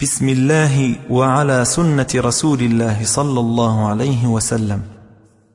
بسم الله وعلى سنة رسول الله صلى الله عليه وسلم.